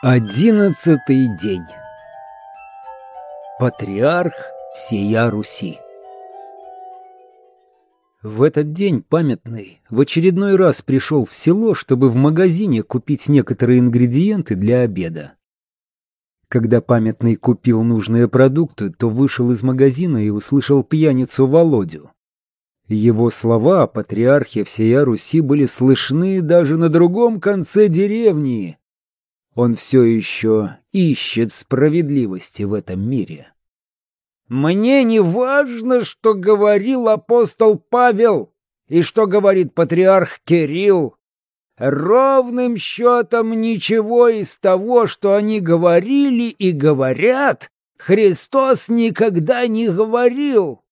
Одиннадцатый день. Патриарх всея Руси. В этот день памятный в очередной раз пришел в село, чтобы в магазине купить некоторые ингредиенты для обеда. Когда памятный купил нужные продукты, то вышел из магазина и услышал пьяницу Володю. Его слова о патриархе всея Руси были слышны даже на другом конце деревни, он все еще ищет справедливости в этом мире. Мне не важно, что говорил апостол Павел и что говорит патриарх Кирилл. Ровным счетом ничего из того, что они говорили и говорят, Христос никогда не говорил.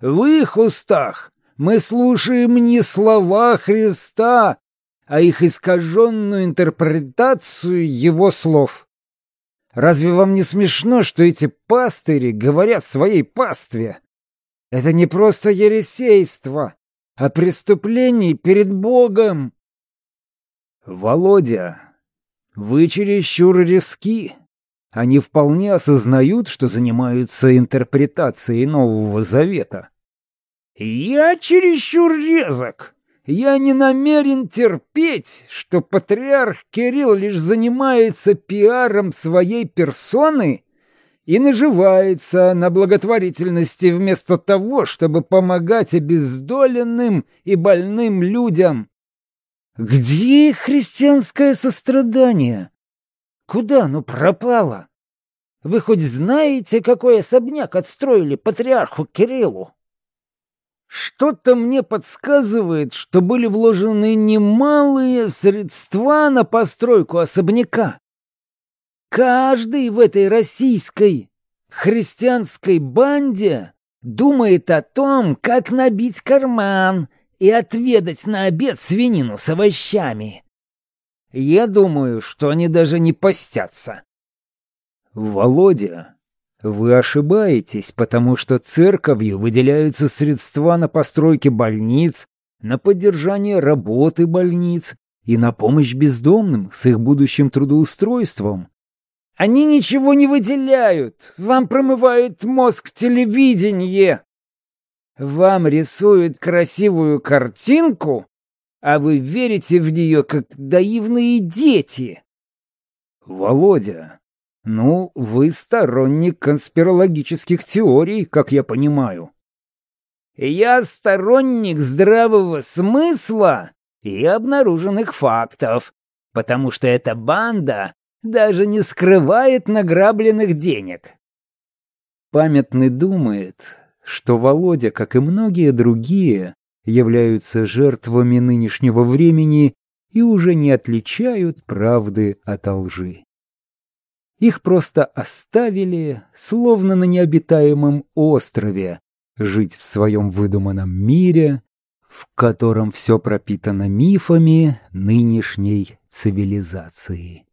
В их устах мы слушаем не слова Христа, а их искаженную интерпретацию его слов. Разве вам не смешно, что эти пастыри говорят своей пастве? Это не просто ересейство, а преступление перед Богом. Володя, вы чересчур риски. Они вполне осознают, что занимаются интерпретацией Нового Завета. Я чересчур резок. Я не намерен терпеть, что патриарх Кирилл лишь занимается пиаром своей персоны и наживается на благотворительности вместо того, чтобы помогать обездоленным и больным людям. Где христианское сострадание? Куда оно пропало? Вы хоть знаете, какой особняк отстроили патриарху Кириллу? Что-то мне подсказывает, что были вложены немалые средства на постройку особняка. Каждый в этой российской христианской банде думает о том, как набить карман и отведать на обед свинину с овощами. Я думаю, что они даже не постятся. Володя вы ошибаетесь, потому что церковью выделяются средства на постройки больниц, на поддержание работы больниц и на помощь бездомным с их будущим трудоустройством. Они ничего не выделяют, вам промывают мозг телевидение. Вам рисуют красивую картинку, а вы верите в нее, как наивные дети. Володя, «Ну, вы сторонник конспирологических теорий, как я понимаю». «Я сторонник здравого смысла и обнаруженных фактов, потому что эта банда даже не скрывает награбленных денег». Памятный думает, что Володя, как и многие другие, являются жертвами нынешнего времени и уже не отличают правды от лжи. Их просто оставили, словно на необитаемом острове, жить в своем выдуманном мире, в котором все пропитано мифами нынешней цивилизации.